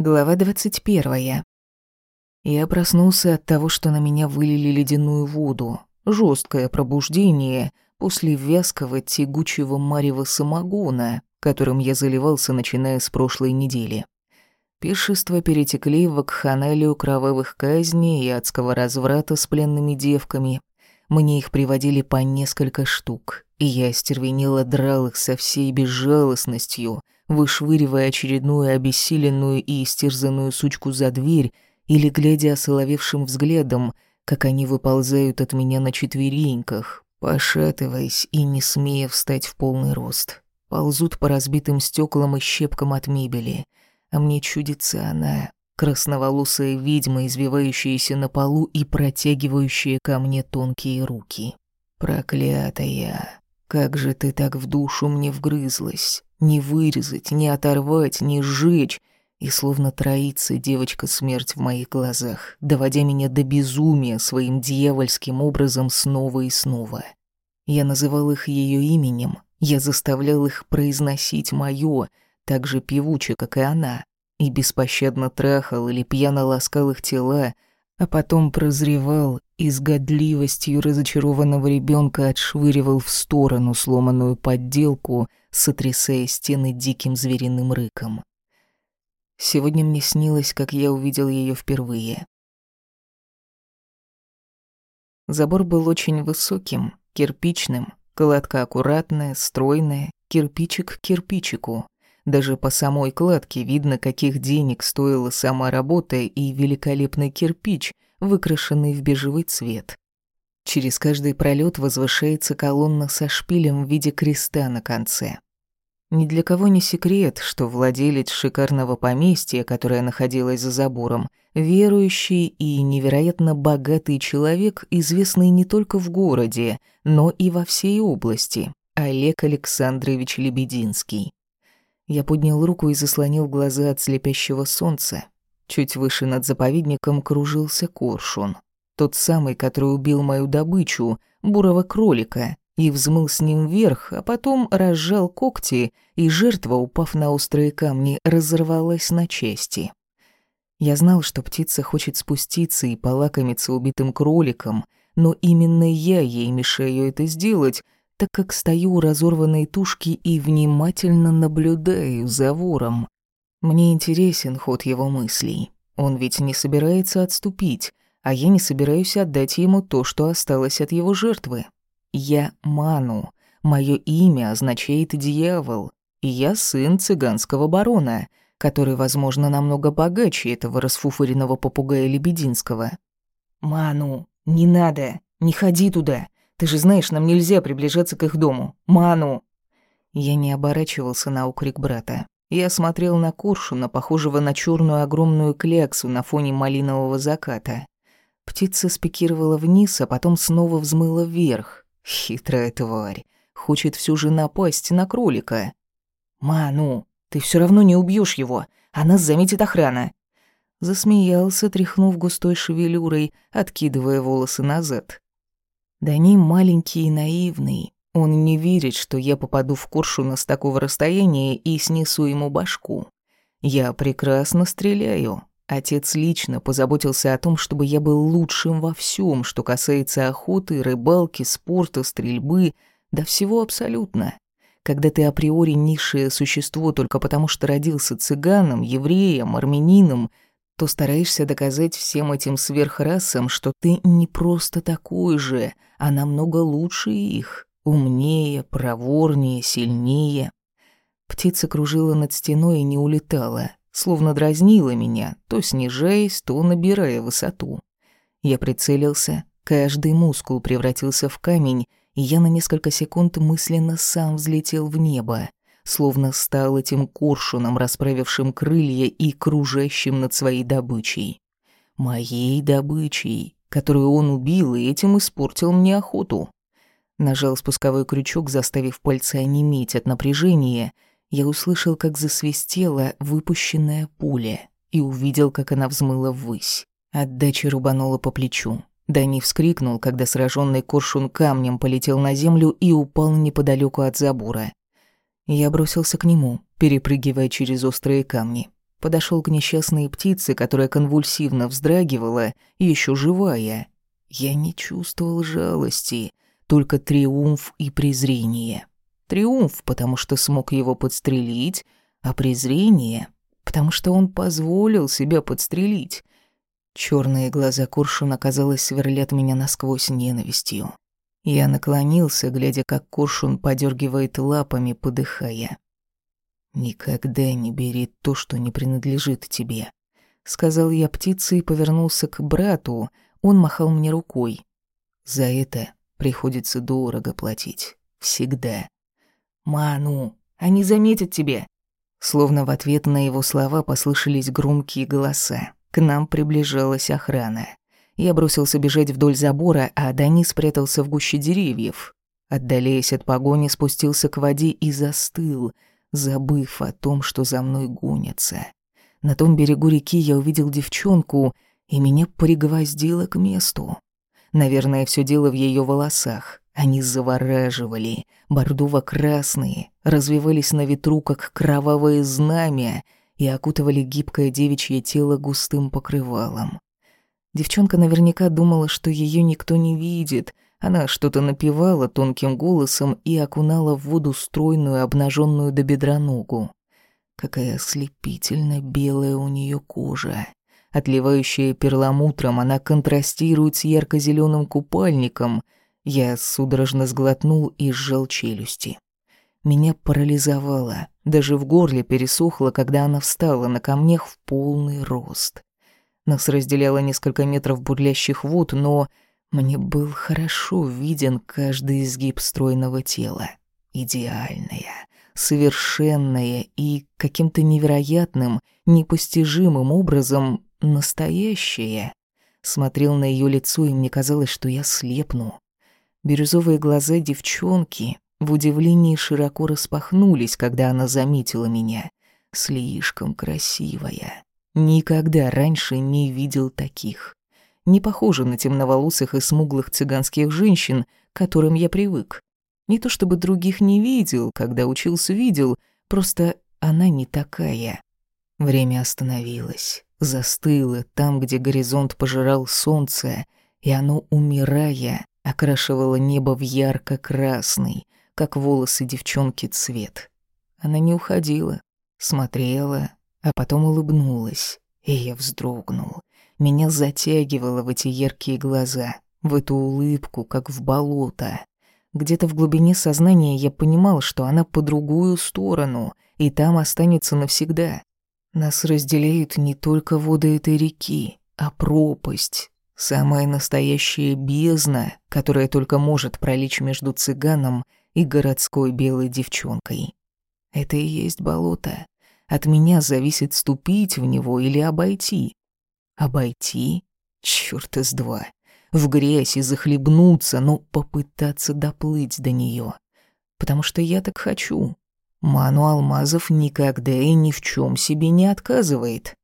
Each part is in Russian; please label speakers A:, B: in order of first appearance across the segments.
A: Глава 21. Я проснулся от того, что на меня вылили ледяную воду. Жесткое пробуждение после вязкого тягучего марева самогона, которым я заливался, начиная с прошлой недели. Пиршества перетекли в акханалию кровавых казней и адского разврата с пленными девками. Мне их приводили по несколько штук, и я остервенело драл их со всей безжалостностью — вышвыривая очередную обессиленную и истерзанную сучку за дверь или глядя осоловевшим взглядом, как они выползают от меня на четвереньках, пошатываясь и не смея встать в полный рост. Ползут по разбитым стеклам и щепкам от мебели, а мне чудится она, красноволосая ведьма, извивающаяся на полу и протягивающая ко мне тонкие руки. Проклятая, как же ты так в душу мне вгрызлась? Не вырезать, не оторвать, не сжечь. И словно троится девочка смерть в моих глазах, доводя меня до безумия своим дьявольским образом снова и снова. Я называл их ее именем, я заставлял их произносить моё, так же певуче, как и она, и беспощадно трахал или пьяно ласкал их тела, а потом прозревал и с годливостью разочарованного ребенка отшвыривал в сторону сломанную подделку, сотрясая стены диким звериным рыком. Сегодня мне снилось, как я увидел ее впервые. Забор был очень высоким, кирпичным, кладка аккуратная, стройная, кирпичик к кирпичику. Даже по самой кладке видно, каких денег стоила сама работа и великолепный кирпич, выкрашенный в бежевый цвет. Через каждый пролет возвышается колонна со шпилем в виде креста на конце. Ни для кого не секрет, что владелец шикарного поместья, которое находилось за забором, верующий и невероятно богатый человек, известный не только в городе, но и во всей области, Олег Александрович Лебединский. Я поднял руку и заслонил глаза от слепящего солнца. Чуть выше над заповедником кружился коршун. Тот самый, который убил мою добычу, бурого кролика, и взмыл с ним вверх, а потом разжал когти, и жертва, упав на острые камни, разорвалась на части. Я знал, что птица хочет спуститься и полакомиться убитым кроликом, но именно я ей мешаю это сделать, так как стою у разорванной тушки и внимательно наблюдаю за вором. Мне интересен ход его мыслей. Он ведь не собирается отступить, а я не собираюсь отдать ему то, что осталось от его жертвы. Я Ману. Мое имя означает «дьявол», и я сын цыганского барона, который, возможно, намного богаче этого расфуфыренного попугая Лебединского. «Ману, не надо, не ходи туда. Ты же знаешь, нам нельзя приближаться к их дому. Ману!» Я не оборачивался на укрик брата. Я смотрел на коршуна, похожего на черную огромную кляксу на фоне малинового заката. Птица спикировала вниз, а потом снова взмыла вверх. Хитрая тварь. Хочет всю же напасть на кролика. «Ману, ты все равно не убьешь его, а нас заметит охрана». Засмеялся, тряхнув густой шевелюрой, откидывая волосы назад. Дани маленький и наивный. Он не верит, что я попаду в коршуна с такого расстояния и снесу ему башку. Я прекрасно стреляю, Отец лично позаботился о том, чтобы я был лучшим во всем, что касается охоты, рыбалки, спорта, стрельбы, да всего абсолютно. Когда ты априори низшее существо только потому, что родился цыганом, евреем, армянином, то стараешься доказать всем этим сверхрасам, что ты не просто такой же, а намного лучше их, умнее, проворнее, сильнее. Птица кружила над стеной и не улетала, словно дразнила меня, то снижаясь, то набирая высоту. Я прицелился, каждый мускул превратился в камень, и я на несколько секунд мысленно сам взлетел в небо, словно стал этим коршуном, расправившим крылья и кружащим над своей добычей. Моей добычей, которую он убил и этим испортил мне охоту. Нажал спусковой крючок, заставив пальцы онеметь от напряжения — я услышал, как засвистела выпущенная пуля и увидел, как она взмыла ввысь. Отдача рубанула по плечу. Дани вскрикнул, когда сраженный коршун камнем полетел на землю и упал неподалеку от забора. Я бросился к нему, перепрыгивая через острые камни. подошел к несчастной птице, которая конвульсивно вздрагивала, еще живая. Я не чувствовал жалости, только триумф и презрение. Триумф, потому что смог его подстрелить, а презрение, потому что он позволил себя подстрелить. Черные глаза Куршуна, казалось, сверлят меня насквозь ненавистью. Я наклонился, глядя, как Куршун подергивает лапами, подыхая. «Никогда не бери то, что не принадлежит тебе», — сказал я птице и повернулся к брату. Он махал мне рукой. «За это приходится дорого платить. Всегда». «Ману, они заметят тебя!» Словно в ответ на его слова послышались громкие голоса. К нам приближалась охрана. Я бросился бежать вдоль забора, а Дани спрятался в гуще деревьев. Отдаляясь от погони, спустился к воде и застыл, забыв о том, что за мной гонятся. На том берегу реки я увидел девчонку, и меня пригвоздило к месту. Наверное, все дело в ее волосах. Они завораживали, бордово-красные, развивались на ветру, как кровавое знамя, и окутывали гибкое девичье тело густым покрывалом. Девчонка наверняка думала, что ее никто не видит. Она что-то напевала тонким голосом и окунала в воду стройную, обнаженную до бедра ногу. Какая ослепительно белая у нее кожа. Отливающая перламутром, она контрастирует с ярко зеленым купальником. Я судорожно сглотнул и сжал челюсти. Меня парализовало. Даже в горле пересохло, когда она встала на камнях в полный рост. Нас разделяло несколько метров бурлящих вод, но мне был хорошо виден каждый изгиб стройного тела. Идеальная, совершенная и каким-то невероятным, непостижимым образом настоящая. Смотрел на ее лицо, и мне казалось, что я слепну. Бирюзовые глаза девчонки в удивлении широко распахнулись, когда она заметила меня. Слишком красивая. Никогда раньше не видел таких. Не похожа на темноволосых и смуглых цыганских женщин, к которым я привык. Не то чтобы других не видел, когда учился видел, просто она не такая. Время остановилось, застыло там, где горизонт пожирал солнце, и оно, умирая, окрашивало небо в ярко-красный, как волосы девчонки цвет. Она не уходила, смотрела, а потом улыбнулась, и я вздрогнул. Меня затягивало в эти яркие глаза, в эту улыбку, как в болото. Где-то в глубине сознания я понимал, что она по другую сторону, и там останется навсегда. Нас разделяют не только воды этой реки, а пропасть. Самая настоящая бездна, которая только может пролечь между цыганом и городской белой девчонкой. Это и есть болото. От меня зависит ступить в него или обойти. Обойти? Чёрт из два. В грязь и захлебнуться, но попытаться доплыть до неё. Потому что я так хочу. Ману Алмазов никогда и ни в чём себе не отказывает.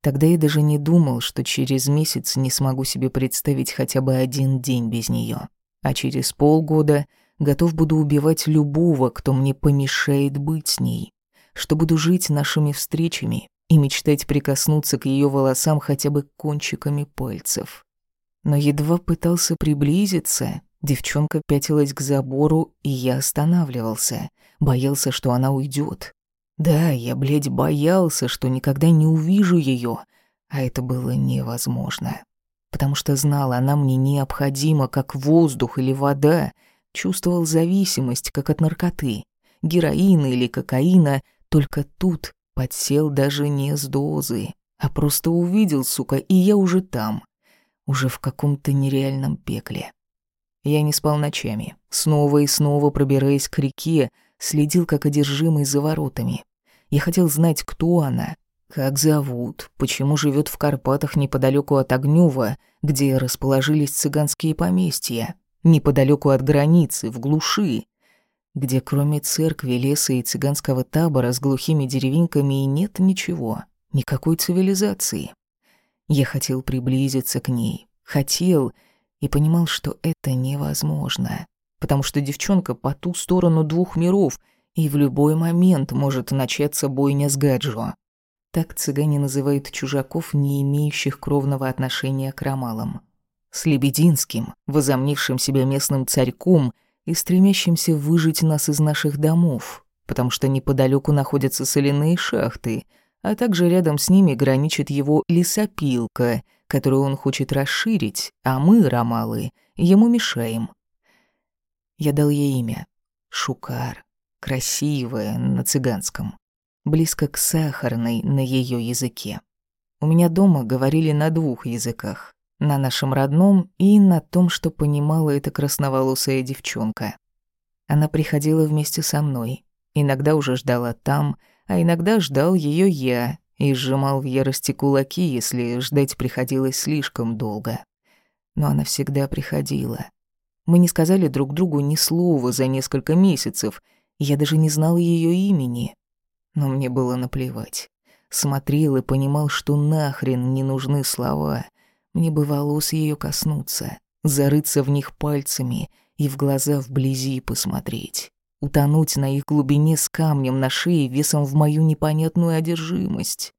A: Тогда я даже не думал, что через месяц не смогу себе представить хотя бы один день без неё. А через полгода готов буду убивать любого, кто мне помешает быть с ней что буду жить нашими встречами и мечтать прикоснуться к ее волосам хотя бы кончиками пальцев. Но едва пытался приблизиться, девчонка пятилась к забору, и я останавливался, боялся, что она уйдет. Да, я, блядь, боялся, что никогда не увижу ее, а это было невозможно. Потому что знал, она мне необходима, как воздух или вода, чувствовал зависимость, как от наркоты, героина или кокаина, только тут подсел даже не с дозы, а просто увидел, сука, и я уже там, уже в каком-то нереальном пекле. Я не спал ночами, снова и снова пробираясь к реке, следил как одержимый за воротами. Я хотел знать, кто она, как зовут, почему живет в Карпатах неподалеку от Огнёва, где расположились цыганские поместья, неподалеку от границы, в глуши где кроме церкви, леса и цыганского табора с глухими деревеньками и нет ничего, никакой цивилизации. Я хотел приблизиться к ней, хотел и понимал, что это невозможно, потому что девчонка по ту сторону двух миров, и в любой момент может начаться бойня с Гаджо. Так цыгане называют чужаков, не имеющих кровного отношения к ромалам. С Лебединским, возомнившим себя местным царьком и стремящимся выжить нас из наших домов, потому что неподалеку находятся соляные шахты, а также рядом с ними граничит его лесопилка, которую он хочет расширить, а мы, ромалы, ему мешаем. Я дал ей имя. Шукар. Красивое на цыганском. Близко к сахарной на ее языке. У меня дома говорили на двух языках. На нашем родном и на том, что понимала эта красноволосая девчонка. Она приходила вместе со мной. Иногда уже ждала там, а иногда ждал ее я и сжимал в ярости кулаки, если ждать приходилось слишком долго. Но она всегда приходила. Мы не сказали друг другу ни слова за несколько месяцев, я даже не знал ее имени. Но мне было наплевать. Смотрел и понимал, что нахрен не нужны слова. Мне бы волос ее коснуться, зарыться в них пальцами и в глаза вблизи посмотреть. Утонуть на их глубине с камнем на шее весом в мою непонятную одержимость.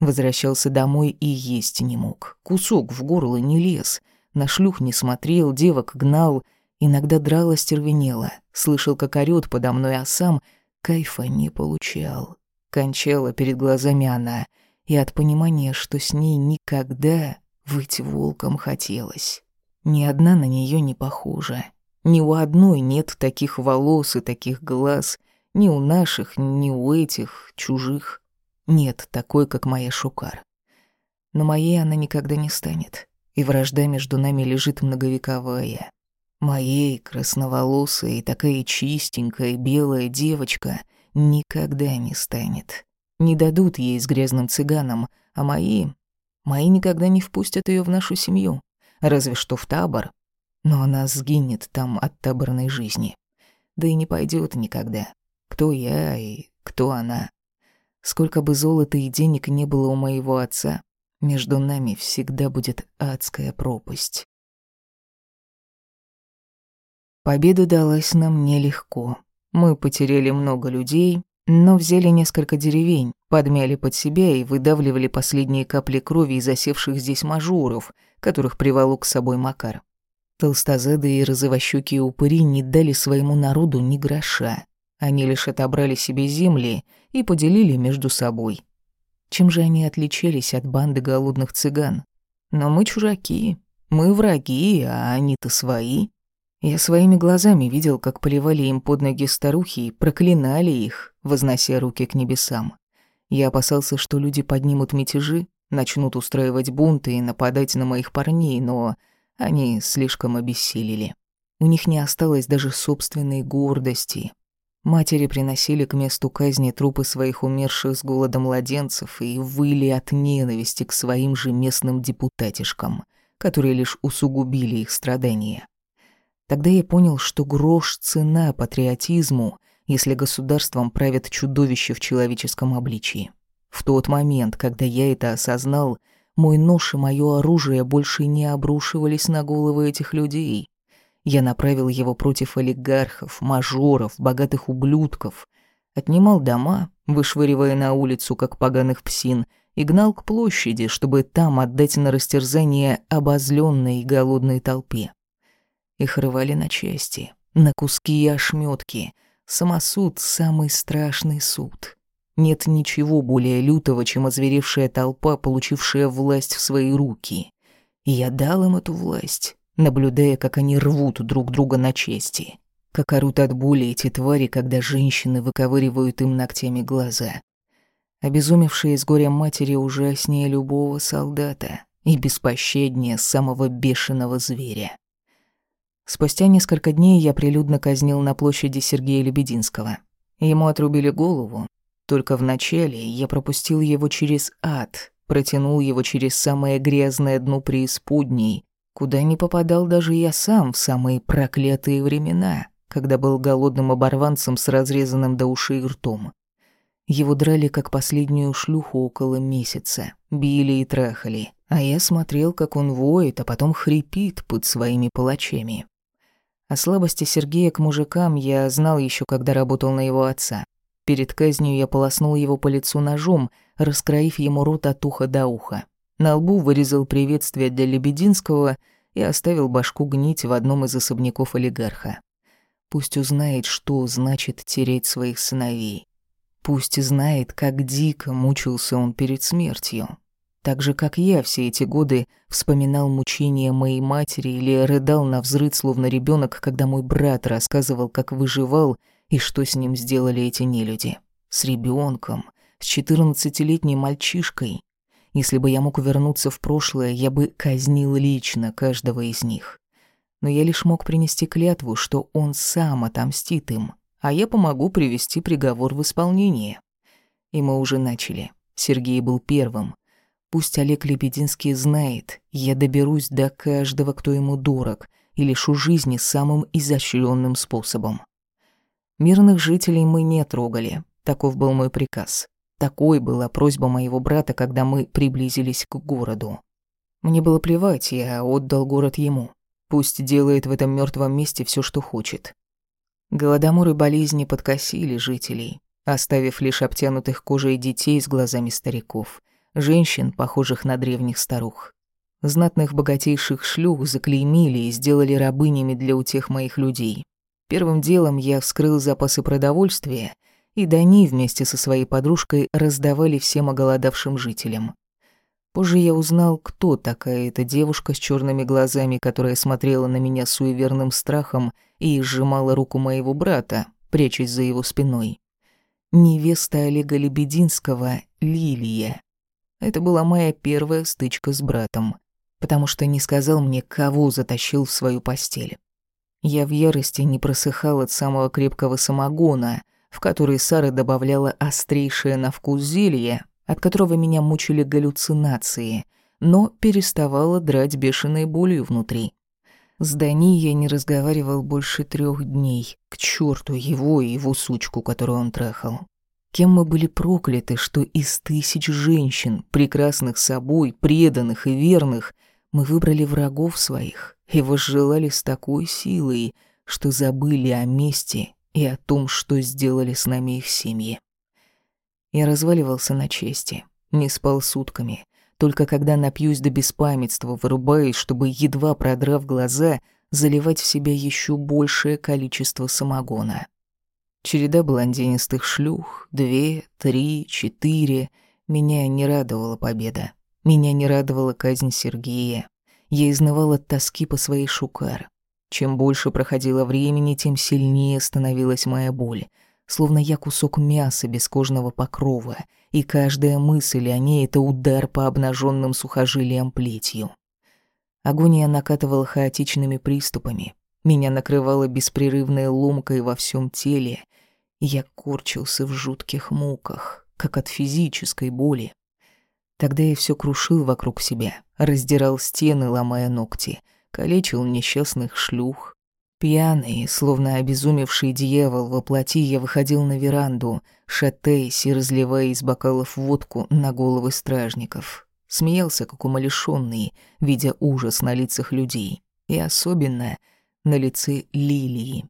A: Возвращался домой и есть не мог. Кусок в горло не лез — на шлюх не смотрел, девок гнал, иногда драла стервенела, слышал, как орёт подо мной, а сам кайфа не получал. Кончала перед глазами она, и от понимания, что с ней никогда быть волком хотелось. Ни одна на неё не похожа. Ни у одной нет таких волос и таких глаз, ни у наших, ни у этих, чужих. Нет такой, как моя Шукар. Но моей она никогда не станет и вражда между нами лежит многовековая. Моей красноволосой такая чистенькая белая девочка никогда не станет. Не дадут ей с грязным цыганом, а мои... Мои никогда не впустят ее в нашу семью, разве что в табор. Но она сгинет там от таборной жизни. Да и не пойдет никогда. Кто я и кто она? Сколько бы золота и денег не было у моего отца, между нами всегда будет адская пропасть. Победа далась нам нелегко. Мы потеряли много людей, но взяли несколько деревень, подмяли под себя и выдавливали последние капли крови из засевших здесь мажоров, которых приволок с собой Макар. Толстозады и розовощёкие упыри не дали своему народу ни гроша. Они лишь отобрали себе земли и поделили между собой. Чем же они отличались от банды голодных цыган? Но мы чужаки, мы враги, а они-то свои. Я своими глазами видел, как поливали им под ноги старухи и проклинали их, вознося руки к небесам. Я опасался, что люди поднимут мятежи, начнут устраивать бунты и нападать на моих парней, но они слишком обессилели. У них не осталось даже собственной гордости. Матери приносили к месту казни трупы своих умерших с голода младенцев и выли от ненависти к своим же местным депутатишкам, которые лишь усугубили их страдания. Тогда я понял, что грош цена патриотизму, если государством правят чудовище в человеческом обличии. В тот момент, когда я это осознал, мой нож и моё оружие больше не обрушивались на головы этих людей. Я направил его против олигархов, мажоров, богатых ублюдков. Отнимал дома, вышвыривая на улицу, как поганых псин, и гнал к площади, чтобы там отдать на растерзание обозленной и голодной толпе. Их рвали на части, на куски и ошметки. Самосуд — самый страшный суд. Нет ничего более лютого, чем озверевшая толпа, получившая власть в свои руки. И я дал им эту власть, наблюдая, как они рвут друг друга на части. Как орут от боли эти твари, когда женщины выковыривают им ногтями глаза. Обезумевшие с горя матери ужаснее любого солдата и беспощаднее самого бешеного зверя. Спустя несколько дней я прилюдно казнил на площади Сергея Лебединского. Ему отрубили голову. Только вначале я пропустил его через ад, протянул его через самое грязное дно преисподней, куда не попадал даже я сам в самые проклятые времена, когда был голодным оборванцем с разрезанным до ушей ртом. Его драли как последнюю шлюху около месяца, били и трахали, а я смотрел, как он воет, а потом хрипит под своими палачами. О слабости Сергея к мужикам я знал еще, когда работал на его отца. Перед казнью я полоснул его по лицу ножом, раскроив ему рот от уха до уха. На лбу вырезал приветствие для Лебединского и оставил башку гнить в одном из особняков олигарха. Пусть узнает, что значит тереть своих сыновей. Пусть знает, как дико мучился он перед смертью. Так же, как я все эти годы вспоминал мучения моей матери или рыдал на взрыд, словно ребенок, когда мой брат рассказывал, как выживал и что с ним сделали эти нелюди. С ребенком, с четырнадцатилетним мальчишкой. Если бы я мог вернуться в прошлое, я бы казнил лично каждого из них. Но я лишь мог принести клятву, что он сам отомстит им, а я помогу привести приговор в исполнение. И мы уже начали. Сергей был первым. Пусть Олег Лебединский знает, я доберусь до каждого, кто ему дорог, и лишу жизни самым изощренным способом. Мирных жителей мы не трогали, таков был мой приказ. Такой была просьба моего брата, когда мы приблизились к городу. Мне было плевать, я отдал город ему. Пусть делает в этом мертвом месте все, что хочет. Голодомор и болезни подкосили жителей, оставив лишь обтянутых кожей детей с глазами стариков, женщин, похожих на древних старух. Знатных богатейших шлюх заклеймили и сделали рабынями для утех моих людей. Первым делом я вскрыл запасы продовольствия — и Дани вместе со своей подружкой раздавали всем оголодавшим жителям. Позже я узнал, кто такая эта девушка с черными глазами, которая смотрела на меня суеверным страхом и сжимала руку моего брата, прячась за его спиной. Невеста Олега Лебединского — Лилия. Это была моя первая стычка с братом, потому что не сказал мне, кого затащил в свою постель. Я в ярости не просыхал от самого крепкого самогона, в который Сара добавляла острейшее на вкус зелье, от которого меня мучили галлюцинации, но переставала драть бешеной болью внутри. С Дани я не разговаривал больше трех дней. К черту его и его сучку, которую он трахал. Кем мы были прокляты, что из тысяч женщин, прекрасных собой, преданных и верных, мы выбрали врагов своих и возжелали с такой силой, что забыли о мести и о том, что сделали с нами их семьи. Я разваливался на чести, не спал сутками, только когда напьюсь до беспамятства, вырубаясь, чтобы, едва продрав глаза, заливать в себя еще большее количество самогона. Череда блондинистых шлюх, две, три, четыре. Меня не радовала победа. Меня не радовала казнь Сергея. Я изнывал от тоски по своей шукар. Чем больше проходило времени, тем сильнее становилась моя боль. Словно я кусок мяса без кожного покрова, и каждая мысль о ней — это удар по обнаженным сухожилиям плетью. Агония накатывала хаотичными приступами. Меня накрывала беспрерывной ломкой во всем теле. Я корчился в жутких муках, как от физической боли. Тогда я все крушил вокруг себя, раздирал стены, ломая ногти — калечил несчастных шлюх. Пьяный, словно обезумевший дьявол во плоти, я выходил на веранду, шатаясь и разливая из бокалов водку на головы стражников. Смеялся, как умалишённый, видя ужас на лицах людей. И особенно на лице Лилии.